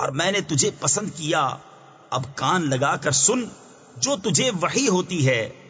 और मैंने तुझे पसंद किया। अब कान लगाकर सुन जो तुझे वही होती है।